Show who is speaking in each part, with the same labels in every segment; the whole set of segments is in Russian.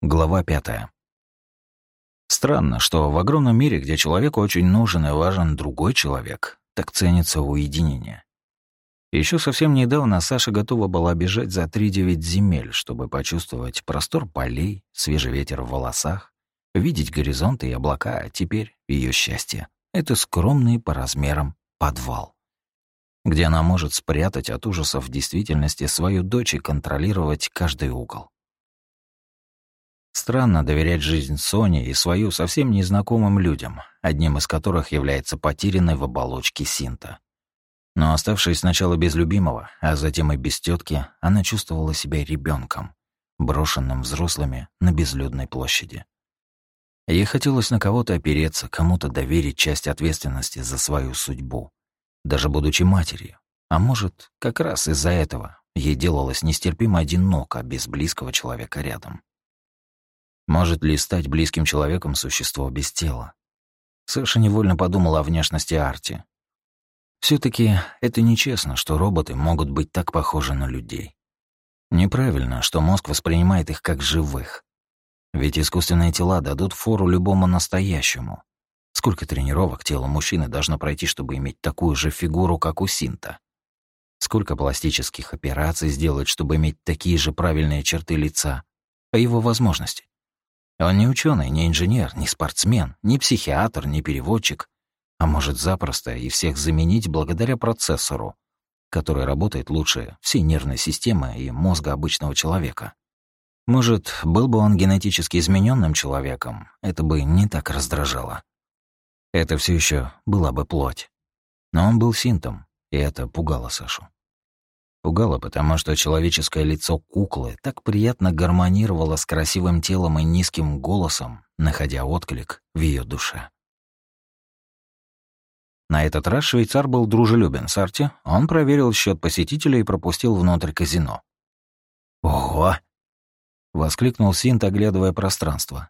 Speaker 1: Глава пятая. Странно, что в огромном мире, где человеку очень нужен и важен другой человек, так ценится уединение. Еще совсем недавно Саша готова была бежать за три-девять земель, чтобы почувствовать простор полей, свежий ветер в волосах, видеть горизонты и облака, а теперь ее счастье — это скромный по размерам подвал, где она может спрятать от ужасов действительности свою дочь и контролировать каждый угол. Странно доверять жизнь Соне и свою совсем незнакомым людям, одним из которых является потерянный в оболочке Синта. Но оставшись сначала без любимого, а затем и без тетки, она чувствовала себя ребенком, брошенным взрослыми на безлюдной площади. Ей хотелось на кого-то опереться, кому-то доверить часть ответственности за свою судьбу, даже будучи матерью. А может, как раз из-за этого ей делалось нестерпимо одиноко без близкого человека рядом. Может ли стать близким человеком существо без тела? Саша невольно подумала о внешности Арти. все таки это нечестно, что роботы могут быть так похожи на людей. Неправильно, что мозг воспринимает их как живых. Ведь искусственные тела дадут фору любому настоящему. Сколько тренировок тело мужчины должно пройти, чтобы иметь такую же фигуру, как у Синта? Сколько пластических операций сделать, чтобы иметь такие же правильные черты лица? А его возможности? Он не ученый, не инженер, не спортсмен, не психиатр, не переводчик, а может запросто и всех заменить благодаря процессору, который работает лучше всей нервной системы и мозга обычного человека. Может, был бы он генетически измененным человеком, это бы не так раздражало. Это все еще была бы плоть. Но он был синтом, и это пугало Сашу. Пугало, потому что человеческое лицо куклы так приятно гармонировало с красивым телом и низким голосом, находя отклик в ее душе. На этот раз швейцар был дружелюбен с Арти, он проверил счет посетителей и пропустил внутрь казино. «Ого!» — воскликнул Синт, оглядывая пространство.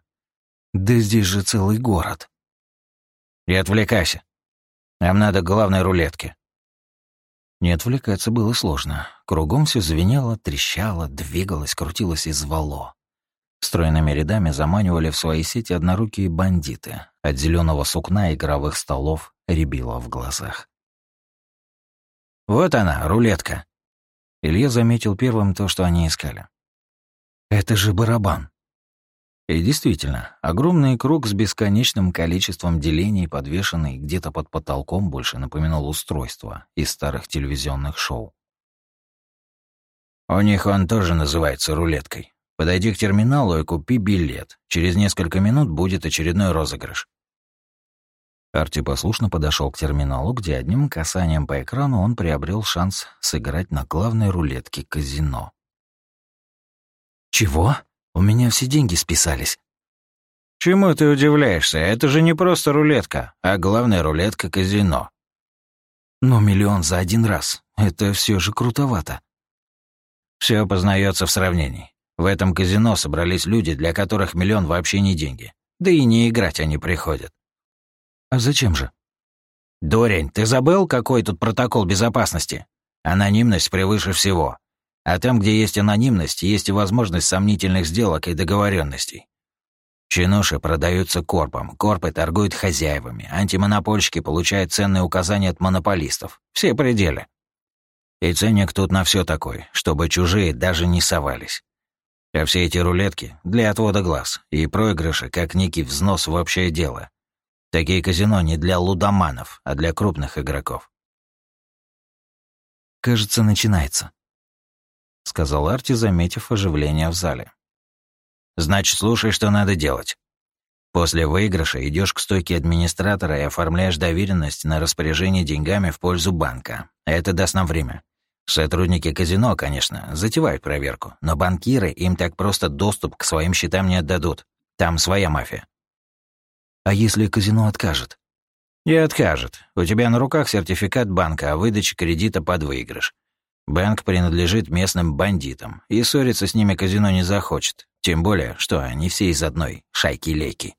Speaker 1: «Да здесь же целый город!» «Не отвлекайся. Нам надо главной рулетке». Не отвлекаться было сложно. Кругом все звенело, трещало, двигалось, крутилось и звало. Стройными рядами заманивали в свои сети однорукие бандиты. От зеленого сукна игровых столов рябило в глазах. «Вот она, рулетка!» Илья заметил первым то, что они искали. «Это же барабан!» И действительно, огромный круг с бесконечным количеством делений, подвешенный где-то под потолком, больше напоминал устройство из старых телевизионных шоу. «У них он тоже называется рулеткой. Подойди к терминалу и купи билет. Через несколько минут будет очередной розыгрыш». Арти послушно подошел к терминалу, где одним касанием по экрану он приобрел шанс сыграть на главной рулетке казино. «Чего?» У меня все деньги списались». «Чему ты удивляешься? Это же не просто рулетка, а главная рулетка казино». «Но миллион за один раз. Это все же крутовато». Все познается в сравнении. В этом казино собрались люди, для которых миллион вообще не деньги. Да и не играть они приходят. А зачем же? Дорень, ты забыл, какой тут протокол безопасности? Анонимность превыше всего. А там, где есть анонимность, есть и возможность сомнительных сделок и договоренностей. Чинуши продаются корпом, корпы торгуют хозяевами, антимонопольщики получают ценные указания от монополистов. Все пределы. И ценник тут на все такой, чтобы чужие даже не совались. А все эти рулетки для отвода глаз и проигрыши, как некий взнос в общее дело. Такие казино не для лудоманов, а для крупных игроков. Кажется, начинается сказал Арти, заметив оживление в зале. Значит, слушай, что надо делать. После выигрыша идешь к стойке администратора и оформляешь доверенность на распоряжение деньгами в пользу банка. Это даст нам время. Сотрудники казино, конечно, затевают проверку, но банкиры им так просто доступ к своим счетам не отдадут. Там своя мафия. А если казино откажет? И откажет. У тебя на руках сертификат банка о выдаче кредита под выигрыш. Банк принадлежит местным бандитам, и ссориться с ними казино не захочет. Тем более, что они все из одной шайки-лейки.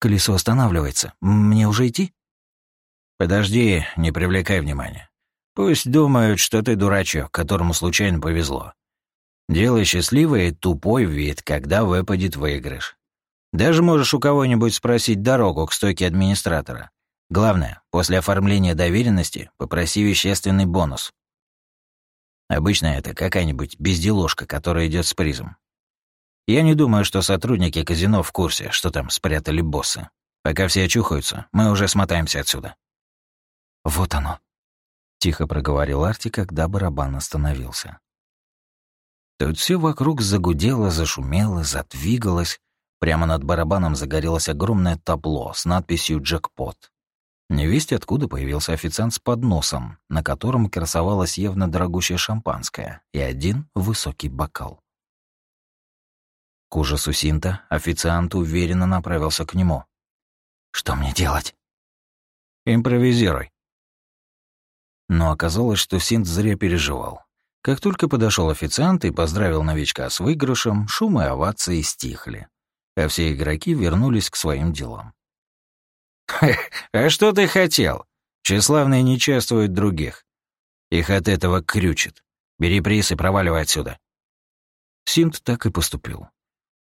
Speaker 1: Колесо останавливается. Мне уже идти? Подожди, не привлекай внимания. Пусть думают, что ты дурачок, которому случайно повезло. Делай счастливый и тупой вид, когда выпадет выигрыш. Даже можешь у кого-нибудь спросить дорогу к стойке администратора. Главное, после оформления доверенности попроси вещественный бонус. Обычно это какая-нибудь безделушка, которая идет с призом. Я не думаю, что сотрудники казино в курсе, что там спрятали боссы. Пока все очухаются, мы уже смотаемся отсюда.
Speaker 2: Вот оно. Тихо проговорил Арти, когда барабан остановился.
Speaker 1: Тут все вокруг загудело, зашумело, задвигалось. Прямо над барабаном загорелось огромное табло с надписью «Джекпот». Невесть откуда появился официант с подносом, на котором красовалось явно дорогущее шампанское и один высокий бокал. К ужасу Синта официант уверенно направился к нему.
Speaker 2: «Что мне делать?»
Speaker 1: «Импровизируй». Но оказалось, что Синт зря переживал. Как только подошел официант и поздравил новичка с выигрышем, шум и овации стихли, а все игроки вернулись к своим делам. «А что ты хотел? Тщеславные не чествуют других. Их от этого крючит. Бери приз и проваливай отсюда». Синт так и поступил.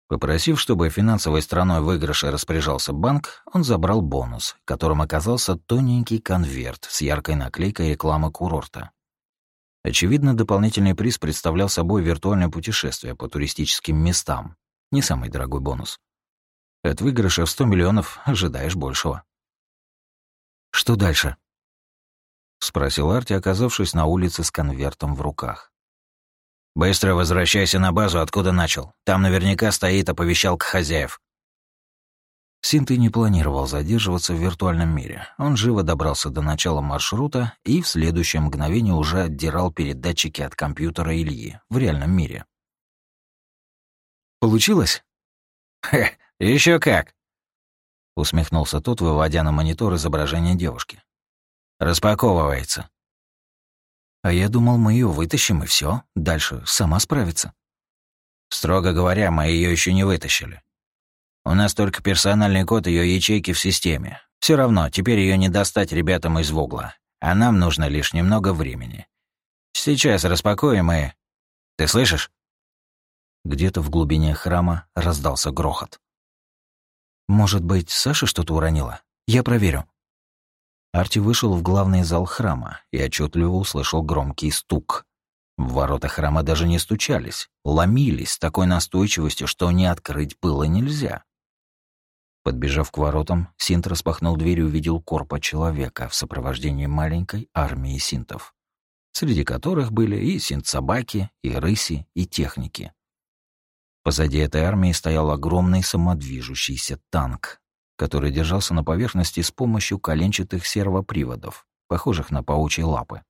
Speaker 1: Попросив, чтобы финансовой стороной выигрыша распоряжался банк, он забрал бонус, которым оказался тоненький конверт с яркой наклейкой рекламы курорта. Очевидно, дополнительный приз представлял собой виртуальное путешествие по туристическим местам. Не самый дорогой бонус. От выигрыша в 100 миллионов ожидаешь большего.
Speaker 2: Что дальше?
Speaker 1: Спросил Арти, оказавшись на улице с конвертом в руках. «Быстро возвращайся на базу, откуда начал. Там наверняка стоит оповещалка хозяев». Синты не планировал задерживаться в виртуальном мире. Он живо добрался до начала маршрута и в следующее мгновение уже отдирал передатчики от компьютера Ильи в реальном мире.
Speaker 2: «Получилось?»
Speaker 1: «Хе, еще как!» — усмехнулся тот, выводя на монитор изображение девушки. «Распаковывается».
Speaker 2: «А я думал, мы ее вытащим, и все. Дальше сама справится».
Speaker 1: «Строго говоря, мы ее еще не вытащили. У нас только персональный код ее ячейки в системе. Все равно, теперь ее не достать ребятам из Вугла. А нам нужно лишь немного времени. Сейчас распакуем и... Ты слышишь?»
Speaker 2: Где-то в глубине храма раздался грохот. «Может быть, Саша что-то уронила? Я проверю». Арти вышел в главный зал храма и отчетливо услышал громкий стук. В ворота храма даже не стучались, ломились с такой настойчивостью, что не открыть было нельзя. Подбежав к воротам, Синт распахнул дверь и увидел корпа человека в сопровождении маленькой армии синтов, среди которых были и синт-собаки, и рыси, и техники. Позади этой армии стоял огромный самодвижущийся танк, который держался на поверхности с помощью коленчатых сервоприводов, похожих на паучьи лапы.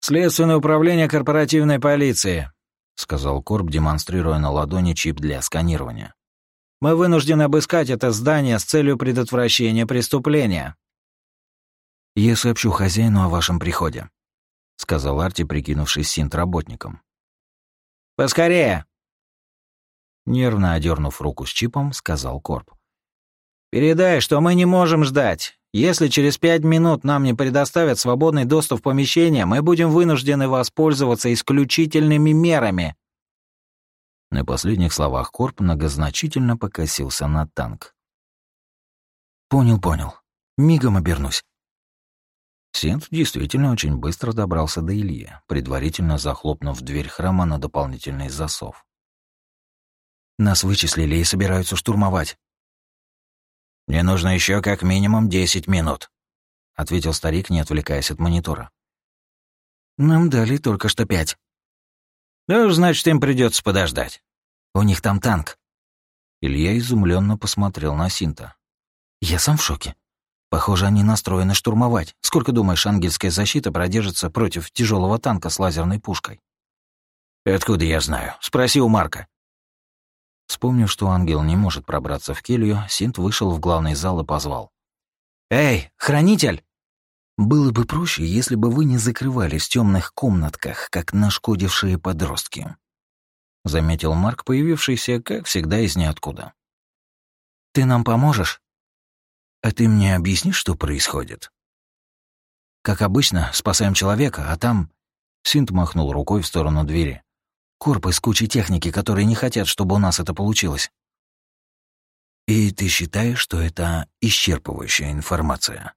Speaker 1: «Следственное управление корпоративной полиции», — сказал Корп, демонстрируя на ладони чип для сканирования. Мы вынуждены обыскать это здание с целью предотвращения преступления».
Speaker 2: «Я сообщу хозяину о вашем приходе», — сказал Арти, прикинувшись синт-работником.
Speaker 1: «Поскорее!»
Speaker 2: Нервно одернув руку с чипом, сказал Корп.
Speaker 1: «Передай, что мы не можем ждать. Если через пять минут нам не предоставят свободный доступ в помещение, мы будем вынуждены воспользоваться исключительными мерами».
Speaker 2: На последних словах Корп многозначительно покосился на танк. «Понял, понял. Мигом обернусь».
Speaker 1: Сент действительно очень быстро добрался до Ильи, предварительно захлопнув дверь храма на дополнительный засов.
Speaker 2: «Нас вычислили и собираются штурмовать».
Speaker 1: «Мне нужно еще как минимум десять минут», — ответил старик, не отвлекаясь от монитора.
Speaker 2: «Нам дали только что пять».
Speaker 1: «Да уж, значит, им придется подождать.
Speaker 2: У них там танк».
Speaker 1: Илья изумленно посмотрел на Синта.
Speaker 2: «Я сам в шоке. Похоже, они настроены штурмовать. Сколько, думаешь, ангельская защита продержится против тяжелого танка с лазерной пушкой?»
Speaker 1: «Откуда я знаю? Спроси у Марка».
Speaker 2: Вспомнив, что ангел не может пробраться в келью, Синт вышел в главный зал и позвал.
Speaker 1: «Эй, хранитель!»
Speaker 2: Было бы проще, если бы вы не закрывались в темных комнатках, как нашкодившие подростки. Заметил Марк, появившийся, как всегда, из ниоткуда.
Speaker 1: Ты нам поможешь?
Speaker 2: А ты мне объяснишь, что происходит?
Speaker 1: Как обычно, спасаем человека, а там...
Speaker 2: Синт махнул рукой в сторону двери. Корпус кучи техники, которые не хотят, чтобы у нас это получилось. И ты считаешь, что это исчерпывающая информация?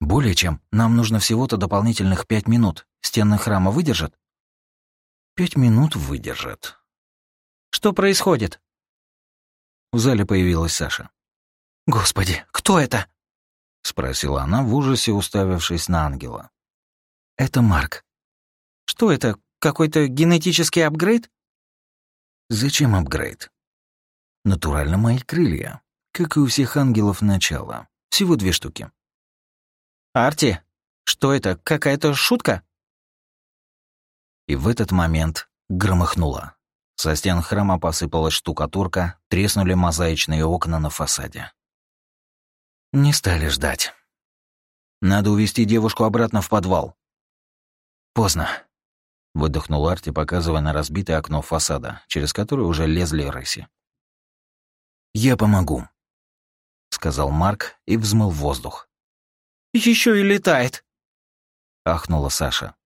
Speaker 2: Более чем. Нам нужно всего-то дополнительных пять минут. Стены храма выдержат? Пять минут выдержат. Что происходит? В зале появилась Саша. «Господи, кто это?» — спросила она в ужасе, уставившись на ангела. «Это Марк». «Что это, какой-то генетический апгрейд?» «Зачем апгрейд?» «Натурально мои крылья, как и у всех ангелов начала. Всего две штуки». «Арти, что это, какая-то шутка?» И в этот момент громыхнуло. Со стен храма посыпалась штукатурка, треснули мозаичные окна на фасаде. Не стали ждать. Надо увести девушку обратно в подвал. Поздно. Выдохнул Арти, показывая на разбитое окно фасада, через которое уже лезли рыси. «Я помогу», — сказал Марк и взмыл воздух. Еще и летает!» — ахнула Саша.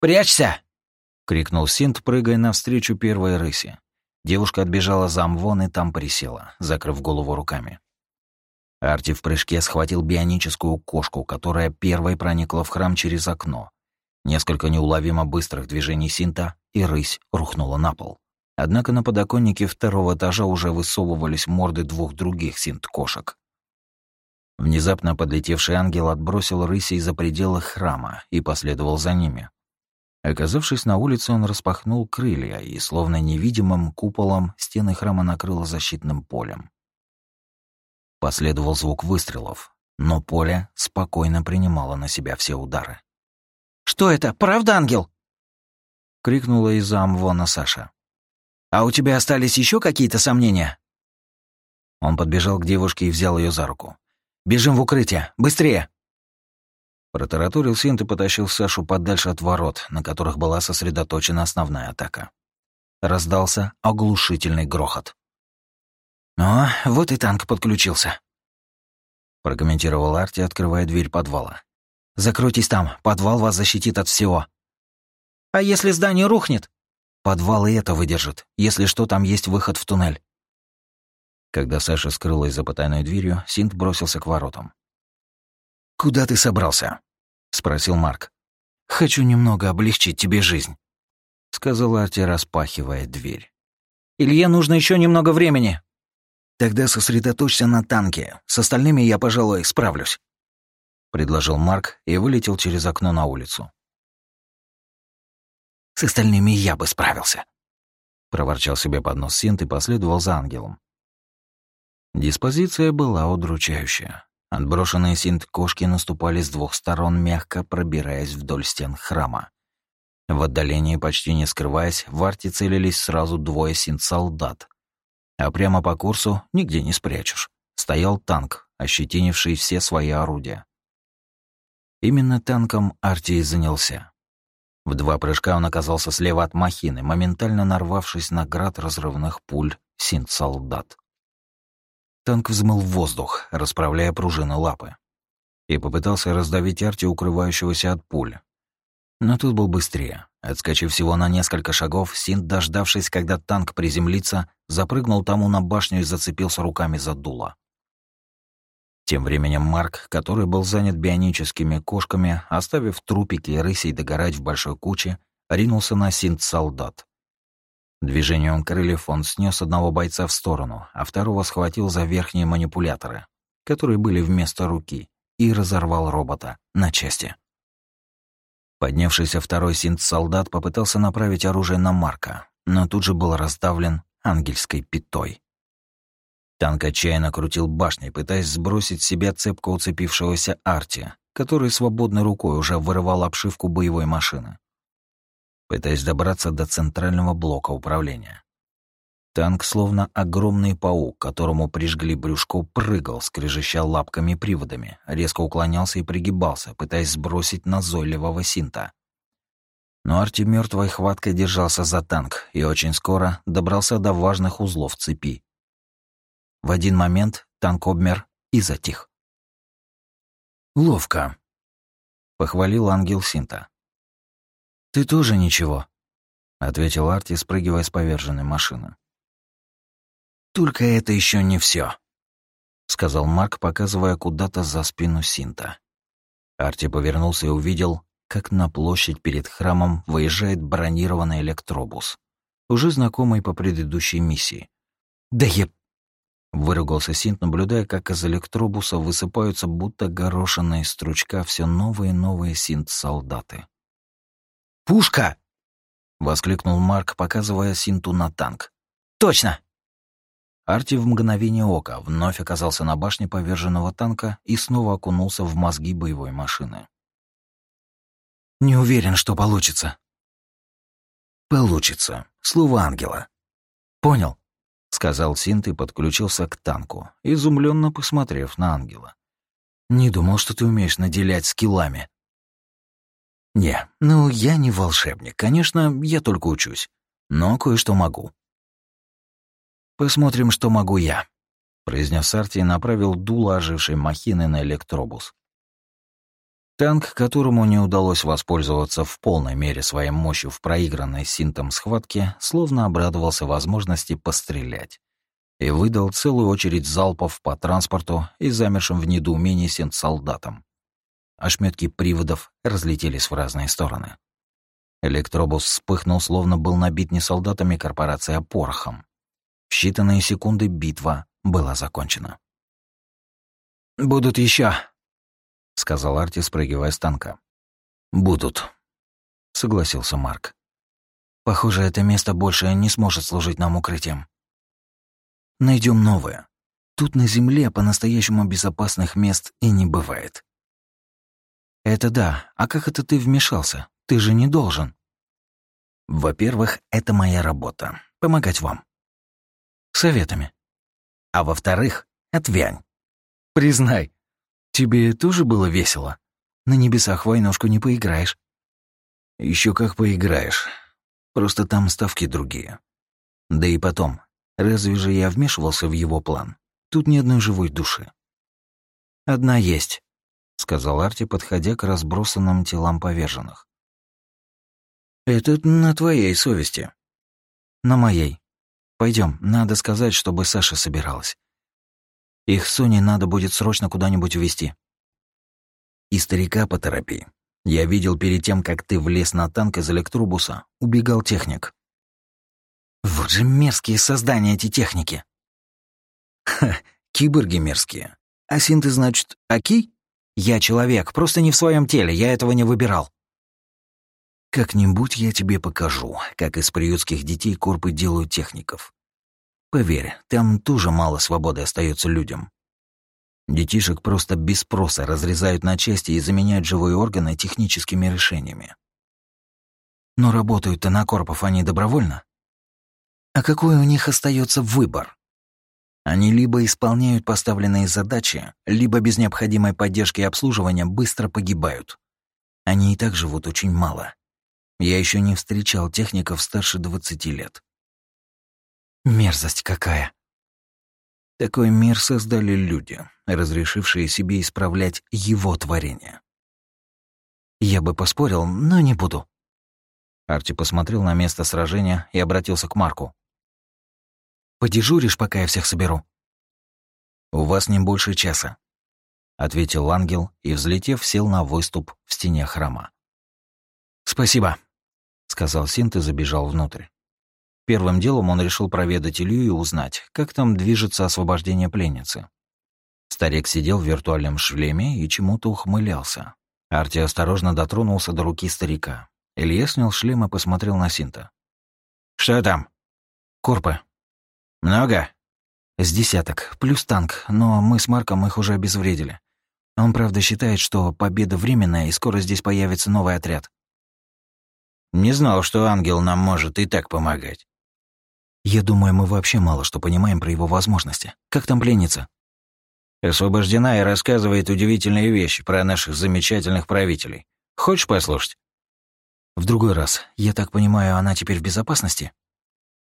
Speaker 2: «Прячься!» — крикнул Синт, прыгая навстречу первой рыси. Девушка отбежала за Амвон и там присела, закрыв голову руками. Арти в прыжке схватил бионическую кошку, которая первой проникла в храм через окно. Несколько неуловимо быстрых движений Синта, и рысь рухнула на пол. Однако на подоконнике второго этажа уже высовывались морды двух других синт-кошек. Внезапно подлетевший ангел отбросил рыси за пределы храма и последовал за ними. Оказавшись на улице, он распахнул крылья, и, словно невидимым куполом, стены храма накрыло защитным полем. Последовал звук выстрелов, но поле спокойно принимало на себя все удары. «Что это? Правда, ангел?» — крикнула из-за Амвона Саша. «А у тебя остались еще какие-то сомнения?» Он подбежал к девушке и взял ее за руку. «Бежим в укрытие! Быстрее!» Протараторил Синт и потащил Сашу подальше от ворот, на которых была сосредоточена основная атака. Раздался оглушительный грохот. «О, вот и танк подключился», — прокомментировал Арти, открывая дверь подвала. «Закройтесь там, подвал вас защитит от всего». «А если здание рухнет?» «Подвал и это выдержит. Если что, там есть выход в туннель». Когда Саша скрылась за потайной дверью, Синт бросился к воротам. «Куда ты собрался?» — спросил Марк. «Хочу немного облегчить тебе жизнь», — сказал Арти, распахивая дверь. «Илье нужно еще немного времени». «Тогда сосредоточься на танке. С остальными я, пожалуй, справлюсь», — предложил Марк и вылетел через окно на улицу. «С остальными я бы справился», — проворчал себе под нос Синт и последовал за ангелом. Диспозиция была удручающая. Отброшенные синт-кошки наступали с двух сторон, мягко пробираясь вдоль стен храма. В отдалении, почти не скрываясь, в арте целились сразу двое синт-солдат. А прямо по курсу нигде не спрячешь. Стоял танк, ощетинивший все свои орудия. Именно танком Арти занялся. В два прыжка он оказался слева от махины, моментально нарвавшись на град разрывных пуль синт-солдат. Танк взмыл в воздух, расправляя пружины лапы. И попытался раздавить Арти, укрывающегося от пуль. Но тут был быстрее. Отскочив всего на несколько шагов, Синт, дождавшись, когда танк приземлится, запрыгнул тому на башню и зацепился руками за дуло. Тем временем Марк, который был занят бионическими кошками, оставив трупики и рысей догорать в большой куче, ринулся на Синт-солдат. Движением крыльев он снес одного бойца в сторону, а второго схватил за верхние манипуляторы, которые были вместо руки, и разорвал робота на части. Поднявшийся второй синт-солдат попытался направить оружие на Марка, но тут же был раздавлен ангельской пятой. Танк отчаянно крутил башней, пытаясь сбросить с себя цепко уцепившегося Арти, который свободной рукой уже вырывал обшивку боевой машины пытаясь добраться до центрального блока управления. Танк, словно огромный паук, которому прижгли брюшко, прыгал, скрежеща лапками приводами, резко уклонялся и пригибался, пытаясь сбросить назойливого синта. Но Арти мертвой хваткой держался за танк и очень скоро добрался до важных узлов цепи. В один момент танк обмер и затих. «Ловко», — похвалил ангел Синта. «Ты тоже ничего», —
Speaker 1: ответил Арти, спрыгивая с поверженной машины.
Speaker 2: «Только это еще не все, сказал Марк, показывая куда-то за спину Синта. Арти повернулся и увидел, как на площадь перед храмом выезжает бронированный электробус, уже знакомый по предыдущей миссии. «Да я...» — выругался Синт, наблюдая, как из электробуса высыпаются будто горошинные стручка все новые и новые Синт-солдаты. «Пушка!» — воскликнул Марк, показывая Синту на танк. «Точно!» Арти в мгновение ока вновь оказался на башне поверженного танка и снова окунулся в мозги боевой машины. «Не уверен, что получится». «Получится. Слово ангела». «Понял», — сказал Синт и подключился к танку, изумленно посмотрев на ангела. «Не думал, что ты умеешь наделять скиллами». «Не, ну я не волшебник. Конечно, я только учусь. Но кое-что могу». «Посмотрим, что могу я», — произнес Арти и направил дуло ожившей махины на электробус. Танк, которому не удалось воспользоваться в полной мере своей мощью в проигранной синтом схватке, словно обрадовался возможности пострелять и выдал целую очередь залпов по транспорту и замершим в недоумении синт-солдатам. Ошметки приводов разлетелись в разные стороны. Электробус вспыхнул, словно был набит не солдатами корпорации, а порохом. В считанные секунды битва была закончена. «Будут еще, сказал Арти, спрыгивая с танка. «Будут», — согласился Марк. «Похоже, это место больше не сможет служить нам укрытием. Найдем новое. Тут на Земле по-настоящему безопасных мест и не бывает». «Это да. А как это ты вмешался? Ты же не должен». «Во-первых, это моя работа — помогать вам советами. А во-вторых, отвянь. Признай, тебе тоже было весело? На небесах войнушку не поиграешь. Еще как поиграешь. Просто там ставки другие. Да и потом, разве же я вмешивался в его план? Тут ни одной живой души. «Одна есть», — сказал Арти, подходя к разбросанным телам поверженных. «Это на твоей совести». «На моей. Пойдем, надо сказать, чтобы Саша собиралась. Их Соне надо будет срочно куда-нибудь увезти. И старика поторопи. Я видел перед тем, как ты влез на танк из электробуса, убегал техник. Вот же мерзкие создания эти техники. Ха, киборги мерзкие. А синты, значит, аки? Я человек, просто не в своем теле, я этого не выбирал. Как-нибудь я тебе покажу, как из приютских детей корпы делают техников. Поверь, там тоже мало свободы остается людям. Детишек просто без спроса разрезают на части и заменяют живые органы техническими решениями. Но работают-то на корпов они добровольно. А какой у них остается выбор? Они либо исполняют поставленные задачи, либо без необходимой поддержки и обслуживания быстро погибают. Они и так живут очень мало. Я еще не встречал техников старше двадцати лет. Мерзость какая. Такой мир создали люди, разрешившие себе исправлять его творение. Я бы поспорил, но не буду. Арти посмотрел на место сражения и обратился к Марку. «Подежуришь, пока я всех соберу?» «У вас не больше часа», — ответил ангел и, взлетев, сел на выступ в стене храма. «Спасибо», — сказал Синт и забежал внутрь. Первым делом он решил проведать Илью и узнать, как там движется освобождение пленницы. Старик сидел в виртуальном шлеме и чему-то ухмылялся. Арти осторожно дотронулся до руки старика. Илья снял шлем и посмотрел на Синта. «Что там?» «Корпы». «Много?» «С десяток, плюс танк, но мы с Марком их уже обезвредили. Он, правда, считает, что победа временная, и скоро здесь появится новый отряд.
Speaker 1: Не знал, что ангел нам может и так помогать.
Speaker 2: Я думаю, мы вообще мало что понимаем про его возможности. Как там пленница?
Speaker 1: Освобождена и рассказывает удивительные вещи про наших замечательных правителей. Хочешь послушать?
Speaker 2: В другой раз. Я так понимаю, она теперь в безопасности?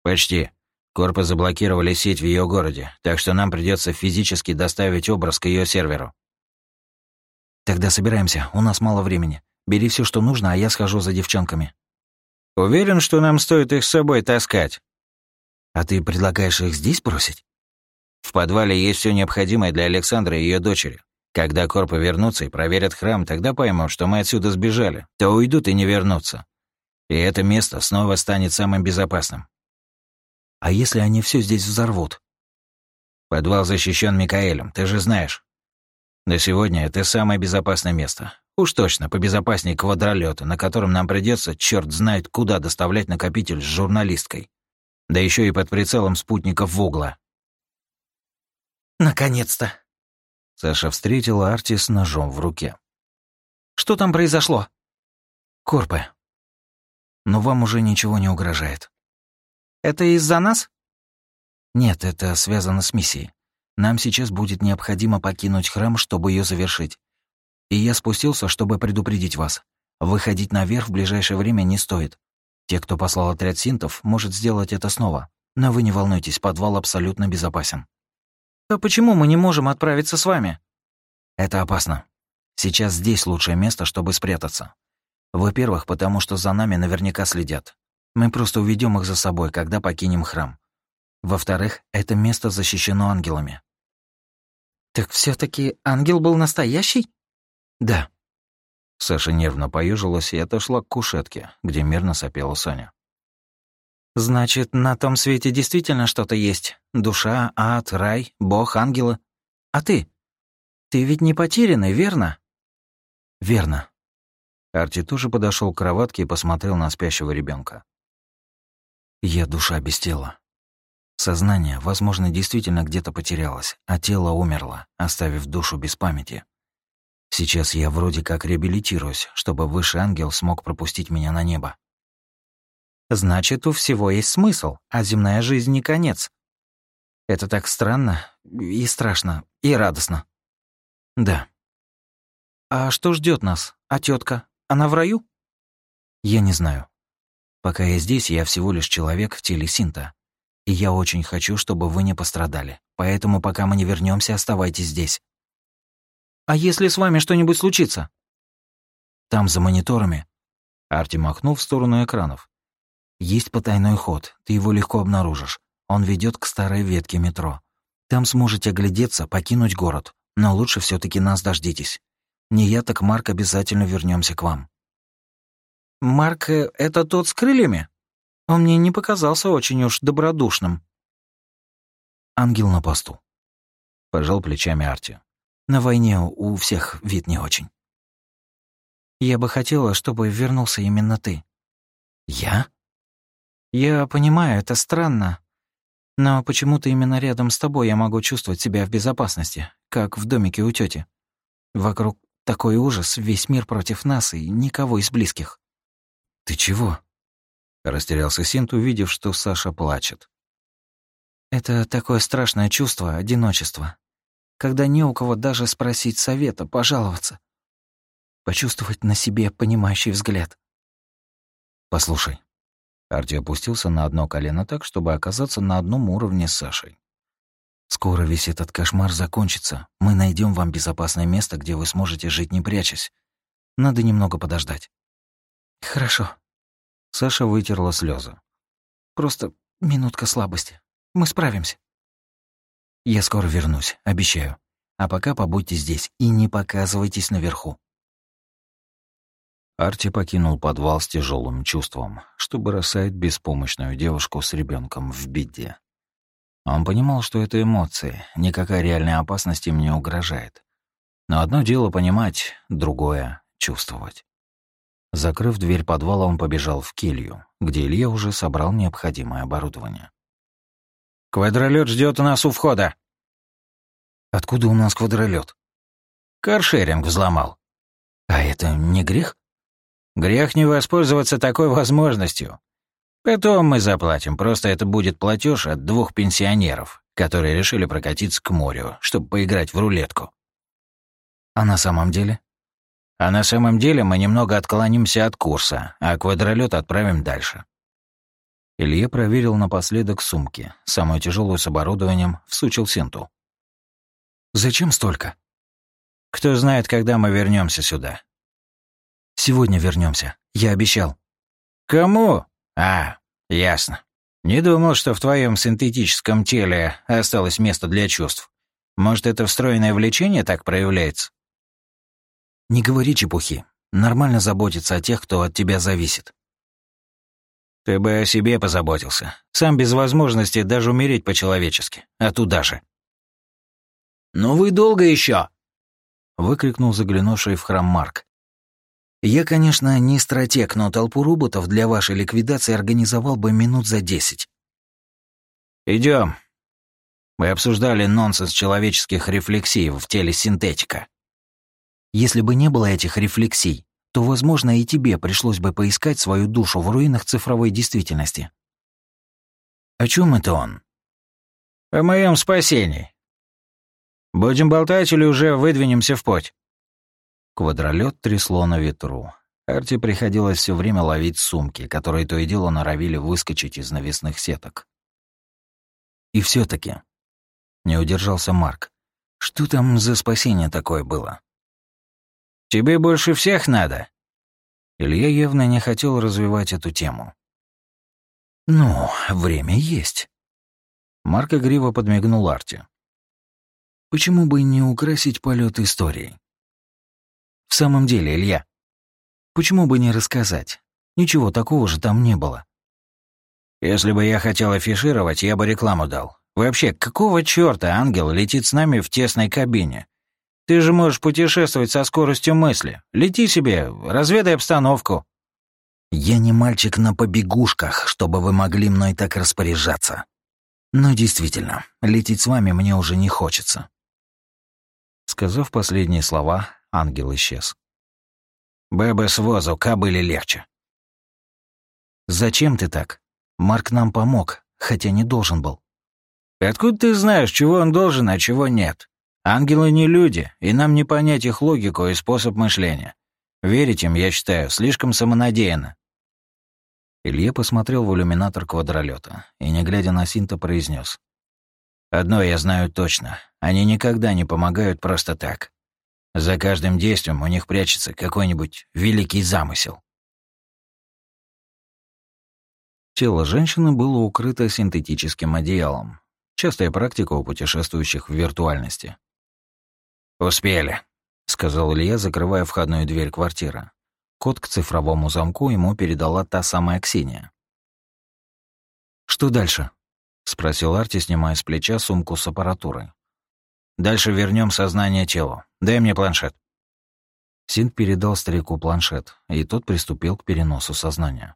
Speaker 1: Почти. Корпы заблокировали сеть в ее городе, так что нам придется физически доставить образ к ее серверу.
Speaker 2: Тогда собираемся, у нас мало времени. Бери все, что нужно, а я схожу за девчонками.
Speaker 1: Уверен, что нам стоит их с собой таскать.
Speaker 2: А ты предлагаешь их здесь бросить?
Speaker 1: В подвале есть все необходимое для Александра и ее дочери. Когда корпы вернутся и проверят храм, тогда поймут, что мы отсюда сбежали. То уйдут и не вернутся. И это место снова станет самым безопасным.
Speaker 2: А если они все здесь взорвут?
Speaker 1: Подвал защищен Микаэлем, ты же знаешь. На сегодня это самое безопасное место. Уж точно, побезопаснее квадролета, на котором нам придется, черт знает, куда доставлять накопитель с журналисткой. Да еще и под прицелом спутников в угла.
Speaker 3: Наконец-то.
Speaker 2: Саша встретила Арти с ножом в руке.
Speaker 3: Что там произошло?
Speaker 2: Корпы. Но вам уже ничего не угрожает.
Speaker 3: Это из-за нас?
Speaker 2: Нет, это связано с миссией. Нам сейчас будет необходимо покинуть храм, чтобы ее завершить. И я спустился, чтобы предупредить вас. Выходить наверх в ближайшее время не стоит. Те, кто послал отряд синтов, может сделать это снова. Но вы не волнуйтесь, подвал абсолютно безопасен.
Speaker 3: А почему мы не можем отправиться с вами?
Speaker 2: Это опасно. Сейчас здесь лучшее место, чтобы спрятаться. Во-первых, потому что за нами наверняка следят. Мы просто уведем их за собой, когда покинем храм. Во-вторых, это место защищено ангелами.
Speaker 3: Так все таки ангел был настоящий?
Speaker 2: Да. Саша нервно поежилась и отошла к кушетке, где мирно сопела Соня.
Speaker 3: Значит, на том свете действительно что-то есть. Душа, ад, рай, бог, ангелы. А ты? Ты ведь не потерянный, верно?
Speaker 2: Верно. Арти тоже подошел к кроватке и посмотрел на спящего ребенка. Я душа без тела. Сознание, возможно, действительно где-то потерялось, а тело умерло, оставив душу без памяти. Сейчас я вроде как реабилитируюсь, чтобы высший ангел смог пропустить меня на небо.
Speaker 3: Значит, у всего есть смысл, а земная жизнь не конец. Это так странно и страшно, и радостно.
Speaker 2: Да.
Speaker 3: А что ждет нас? А тетка? Она в раю?
Speaker 2: Я не знаю. Пока я здесь, я всего лишь человек в теле Синта. И я очень хочу, чтобы вы не пострадали. Поэтому пока мы не вернемся, оставайтесь здесь.
Speaker 3: А если с вами что-нибудь случится?
Speaker 2: Там, за мониторами. Арти махнул в сторону экранов. Есть потайной ход, ты его легко обнаружишь. Он ведет к старой ветке метро. Там сможете оглядеться, покинуть город. Но лучше все таки нас дождитесь. Не я, так Марк обязательно вернемся к вам.
Speaker 3: Марк э, — это тот с крыльями? Он мне не показался очень уж добродушным.
Speaker 2: Ангел на посту. Пожал плечами Арти. На войне у всех вид не очень.
Speaker 3: Я бы хотела, чтобы вернулся именно ты.
Speaker 2: Я?
Speaker 3: Я понимаю, это странно. Но почему-то именно рядом с тобой я могу чувствовать себя в безопасности, как в домике у тети. Вокруг такой ужас, весь мир против нас и никого из близких.
Speaker 2: Ты чего? Растерялся Синт, увидев, что Саша плачет.
Speaker 3: Это такое страшное чувство одиночества когда не у кого даже спросить совета, пожаловаться. Почувствовать на себе понимающий взгляд.
Speaker 2: «Послушай». Арти опустился на одно колено так, чтобы оказаться на одном уровне с Сашей. «Скоро весь этот кошмар закончится. Мы найдем вам безопасное место, где вы сможете жить, не прячась. Надо немного подождать».
Speaker 3: «Хорошо».
Speaker 2: Саша вытерла слезы.
Speaker 3: «Просто минутка слабости. Мы справимся».
Speaker 2: Я скоро вернусь, обещаю. А пока побудьте здесь и не показывайтесь наверху. Арти покинул подвал с тяжелым чувством, чтобы бросает беспомощную девушку с ребенком в беде. Он понимал, что это эмоции, никакая реальная опасность им не угрожает. Но одно дело понимать, другое — чувствовать. Закрыв дверь подвала, он побежал в келью, где Илья уже собрал необходимое оборудование.
Speaker 1: Квадролет ждет нас у входа.
Speaker 2: Откуда у нас квадролет?
Speaker 1: Каршеринг взломал.
Speaker 2: А это не грех?
Speaker 1: Грех не воспользоваться такой возможностью. Потом мы заплатим, просто это будет платеж от двух пенсионеров, которые решили прокатиться к морю, чтобы поиграть в рулетку.
Speaker 2: А на самом деле?
Speaker 1: А на самом деле мы немного отклонимся от курса, а квадролет отправим дальше.
Speaker 2: Илья проверил напоследок сумки, самую тяжелую с оборудованием, всучил Синту. «Зачем столько?»
Speaker 1: «Кто знает, когда мы вернемся сюда».
Speaker 2: «Сегодня вернемся. Я обещал».
Speaker 1: «Кому? А, ясно. Не думал, что в твоем синтетическом теле осталось место для чувств. Может, это встроенное влечение так проявляется?»
Speaker 2: «Не говори чепухи. Нормально заботиться о тех, кто от тебя зависит».
Speaker 1: «Ты бы о себе позаботился. Сам без возможности даже умереть по-человечески. А туда же». «Ну вы долго еще? выкрикнул заглянувший в храм Марк.
Speaker 2: «Я, конечно, не стратег, но толпу роботов для вашей ликвидации организовал бы минут за десять».
Speaker 1: Идем. Мы обсуждали нонсенс человеческих рефлексий в теле синтетика.
Speaker 2: Если бы не было этих рефлексий, то, возможно, и тебе пришлось бы поискать свою душу в руинах цифровой действительности.
Speaker 1: О чем это он? О моем спасении. Будем болтать или уже выдвинемся в путь?
Speaker 2: Квадролет трясло на ветру. Арте приходилось все время ловить сумки, которые то и дело норовили выскочить из навесных сеток. И все таки не удержался Марк. Что там за спасение такое было?
Speaker 1: Тебе больше всех надо.
Speaker 2: Илья явно не хотел развивать эту тему. Ну, время есть. Марк игриво подмигнул Арте. Почему бы не украсить полет истории? В самом деле, Илья, почему бы не рассказать? Ничего такого же там не было.
Speaker 1: Если бы я хотел афишировать, я бы рекламу дал. Вообще, какого чёрта ангел летит с нами в тесной кабине? Ты же можешь путешествовать со скоростью мысли. Лети себе, разведай обстановку.
Speaker 2: Я не мальчик на побегушках, чтобы вы могли мной так распоряжаться. Но действительно, лететь с вами мне уже не хочется. Сказав последние слова, ангел исчез.
Speaker 1: «Бэбэ с возу, кобыле легче».
Speaker 2: «Зачем ты так? Марк нам помог, хотя не должен был».
Speaker 1: «Откуда ты знаешь, чего он должен, а чего нет? Ангелы не люди, и нам не понять их логику и способ мышления. Верить им, я считаю, слишком самонадеянно».
Speaker 2: Илья посмотрел в иллюминатор квадролета и, не глядя на Синта, произнес:
Speaker 1: Одно я знаю точно. Они никогда не помогают просто так. За каждым действием у них прячется какой-нибудь великий замысел.
Speaker 2: Тело женщины было укрыто синтетическим одеялом. Частая практика у путешествующих в виртуальности.
Speaker 1: «Успели», — сказал Илья, закрывая входную дверь квартиры.
Speaker 2: Код к цифровому замку ему передала та самая Ксения. «Что дальше?» — спросил Арти, снимая с плеча сумку с аппаратурой.
Speaker 1: «Дальше вернем сознание телу. Дай мне планшет».
Speaker 2: Синт передал старику планшет, и тот приступил к переносу сознания.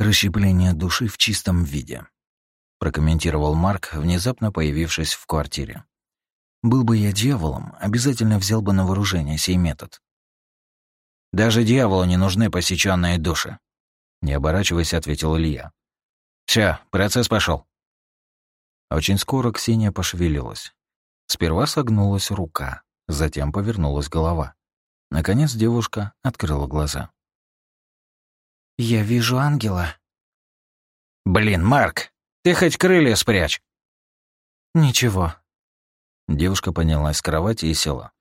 Speaker 2: «Расщепление души в чистом виде», — прокомментировал Марк, внезапно появившись в квартире. «Был бы я дьяволом, обязательно взял бы на вооружение сей метод».
Speaker 1: «Даже дьяволу не нужны посеченные души», —
Speaker 2: не оборачиваясь, ответил Илья.
Speaker 1: Все, процесс пошел.
Speaker 2: Очень скоро Ксения пошевелилась. Сперва согнулась рука, затем повернулась голова. Наконец девушка открыла глаза.
Speaker 3: «Я вижу ангела».
Speaker 1: «Блин, Марк, ты хоть крылья спрячь».
Speaker 3: «Ничего».
Speaker 2: Девушка поднялась с кровати и села.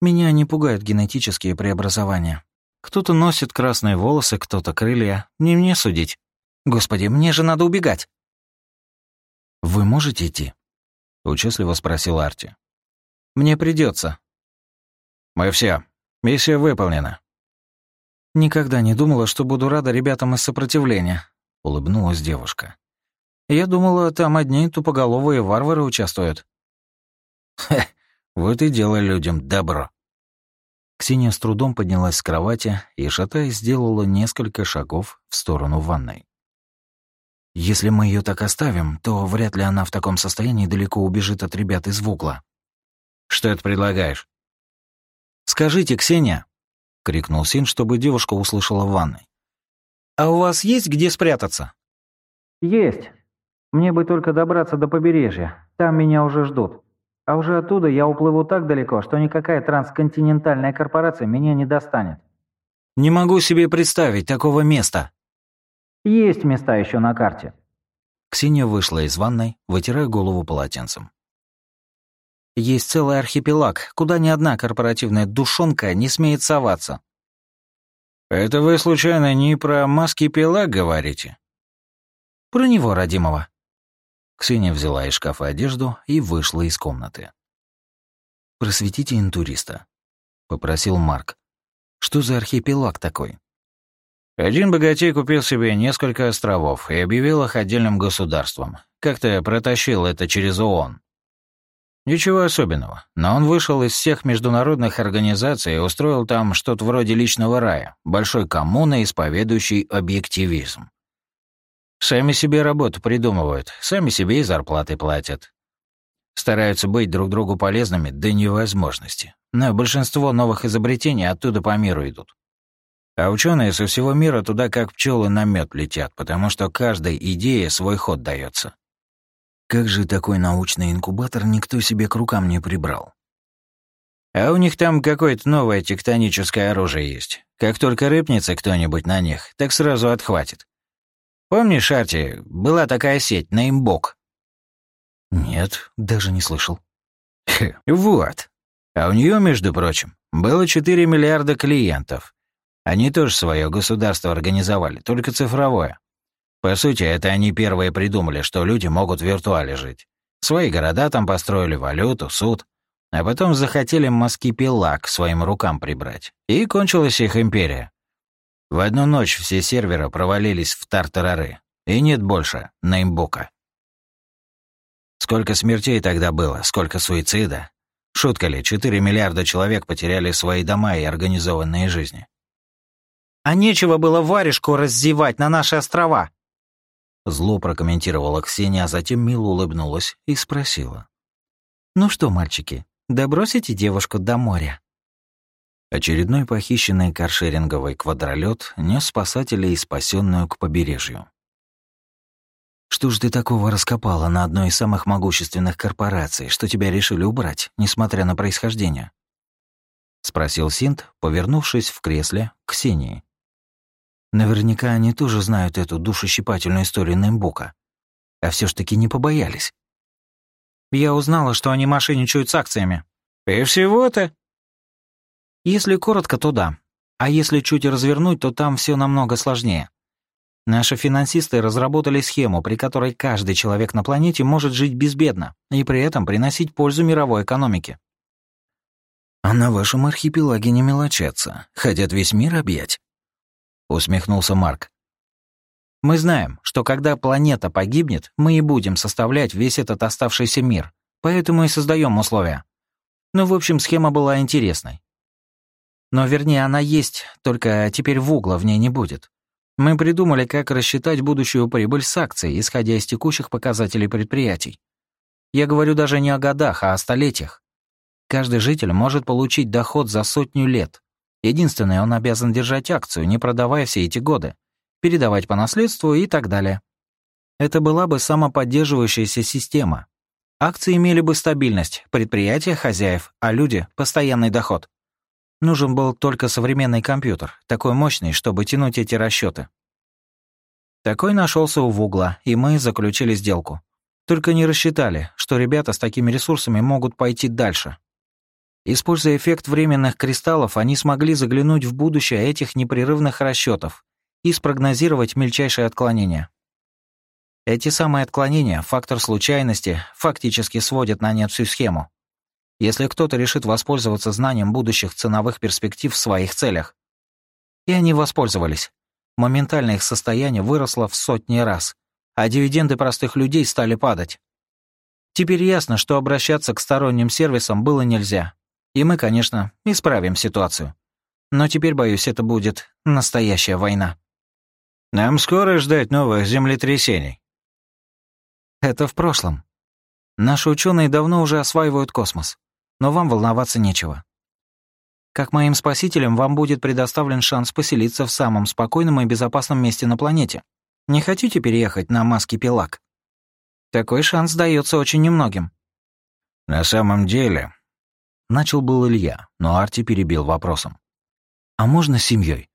Speaker 3: «Меня не пугают генетические преобразования. Кто-то носит красные волосы, кто-то крылья. Не мне судить». Господи, мне же надо убегать.
Speaker 2: Вы можете идти? Участливо спросил Арти.
Speaker 3: Мне придется.
Speaker 1: Мы все. Миссия выполнена.
Speaker 3: Никогда не думала, что буду рада ребятам из сопротивления, улыбнулась девушка. Я думала, там одни тупоголовые варвары участвуют.
Speaker 1: Хе, вот и делай людям добро.
Speaker 2: Ксения с трудом поднялась с кровати и, шатаясь, сделала несколько шагов в сторону ванной. Если мы ее так оставим, то вряд ли она в таком состоянии далеко убежит от ребят из Вугла.
Speaker 1: Что ты предлагаешь?
Speaker 3: Скажите, Ксения, крикнул Син, чтобы девушка услышала в ванной. А у вас есть где спрятаться?
Speaker 4: Есть. Мне бы только добраться до побережья. Там меня уже ждут. А уже оттуда я уплыву так далеко, что никакая трансконтинентальная корпорация меня не достанет.
Speaker 3: Не могу себе представить такого места.
Speaker 4: Есть места еще на карте.
Speaker 2: Ксения вышла из ванной, вытирая голову полотенцем.
Speaker 3: Есть целый архипелаг, куда ни одна корпоративная душонка не смеет соваться.
Speaker 1: «Это вы, случайно, не про маски пила говорите?»
Speaker 3: «Про него, родимого».
Speaker 1: Ксения взяла из шкафа одежду и вышла из комнаты. «Просветите интуриста», — попросил Марк. «Что за архипелаг такой?» Один богатей купил себе несколько островов и объявил их отдельным государством. Как-то протащил это через ООН. Ничего особенного, но он вышел из всех международных организаций и устроил там что-то вроде личного рая, большой коммуны, исповедующей объективизм. Сами себе работу придумывают, сами себе и зарплаты платят. Стараются быть друг другу полезными до невозможности. Но большинство новых изобретений оттуда по миру идут. А ученые со всего мира туда как пчелы на мед летят, потому что каждой идее свой ход дается. Как же такой научный инкубатор никто себе к рукам не прибрал? А у них там какое-то новое тектоническое оружие есть. Как только рыпнется кто-нибудь на них, так сразу отхватит. Помнишь, Арти, была такая сеть, на имбок? Нет, даже не слышал. вот. А у нее, между прочим, было 4 миллиарда клиентов. Они тоже свое государство организовали, только цифровое. По сути, это они первые придумали, что люди могут в виртуале жить. Свои города там построили, валюту, суд. А потом захотели мазки пила к своим рукам прибрать. И кончилась их империя. В одну ночь все серверы провалились в тартарары. И нет больше неймбука. Сколько смертей тогда было, сколько суицида. Шутка ли, 4 миллиарда человек потеряли свои дома и организованные жизни.
Speaker 3: А нечего было варежку раздевать на наши острова.
Speaker 1: Зло прокомментировала Ксения, а затем мило улыбнулась и спросила.
Speaker 3: «Ну что, мальчики, добросите девушку до моря?»
Speaker 1: Очередной похищенный каршеринговый квадролет нес спасателей и спасенную к побережью. «Что ж ты такого раскопала на одной из самых могущественных корпораций, что тебя решили убрать, несмотря на происхождение?» — спросил Синт, повернувшись в кресле к Ксении. Наверняка они тоже знают эту душещипательную историю Нэмбука. А все ж таки не побоялись.
Speaker 3: Я узнала, что они мошенничают с акциями.
Speaker 1: И всего-то?
Speaker 3: Если коротко, то да. А если чуть развернуть, то там все намного сложнее. Наши финансисты разработали схему, при которой каждый человек на планете может жить безбедно и при этом приносить пользу мировой экономике.
Speaker 1: А на вашем архипелаге не мелочатся, хотят весь мир объять усмехнулся Марк.
Speaker 3: Мы знаем, что когда планета погибнет, мы и будем составлять весь этот оставшийся мир, поэтому и создаем условия. Ну, в общем, схема была интересной. Но вернее, она есть, только теперь в угла в ней не будет. Мы придумали, как рассчитать будущую прибыль с акций, исходя из текущих показателей предприятий. Я говорю даже не о годах, а о столетиях. Каждый житель может получить доход за сотню лет, Единственное, он обязан держать акцию, не продавая все эти годы, передавать по наследству и так далее. Это была бы самоподдерживающаяся система. Акции имели бы стабильность, предприятия — хозяев, а люди — постоянный доход. Нужен был только современный компьютер, такой мощный, чтобы тянуть эти расчеты. Такой нашелся у Вугла, и мы заключили сделку. Только не рассчитали, что ребята с такими ресурсами могут пойти дальше, Используя эффект временных кристаллов, они смогли заглянуть в будущее этих непрерывных расчетов и спрогнозировать мельчайшие отклонения. Эти самые отклонения, фактор случайности, фактически сводят на нет всю схему. Если кто-то решит воспользоваться знанием будущих ценовых перспектив в своих целях. И они воспользовались. Моментально их состояние выросло в сотни раз, а дивиденды простых людей стали падать. Теперь ясно, что обращаться к сторонним сервисам было нельзя. И мы, конечно, исправим ситуацию. Но теперь, боюсь, это будет настоящая война.
Speaker 1: Нам скоро ждать новых землетрясений.
Speaker 3: Это в прошлом. Наши ученые давно уже осваивают космос, но вам волноваться нечего. Как моим спасителям, вам будет предоставлен шанс поселиться в самом спокойном и безопасном месте на планете. Не хотите переехать на Маски Пелак? Такой шанс дается очень немногим.
Speaker 1: На самом деле, Начал был Илья, но Арти перебил вопросом. «А можно с семьей?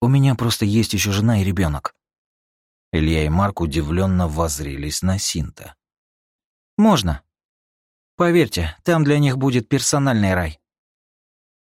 Speaker 1: У меня просто есть еще жена и ребенок. Илья и Марк удивленно воззрелись на Синта.
Speaker 3: «Можно. Поверьте, там для них будет персональный рай.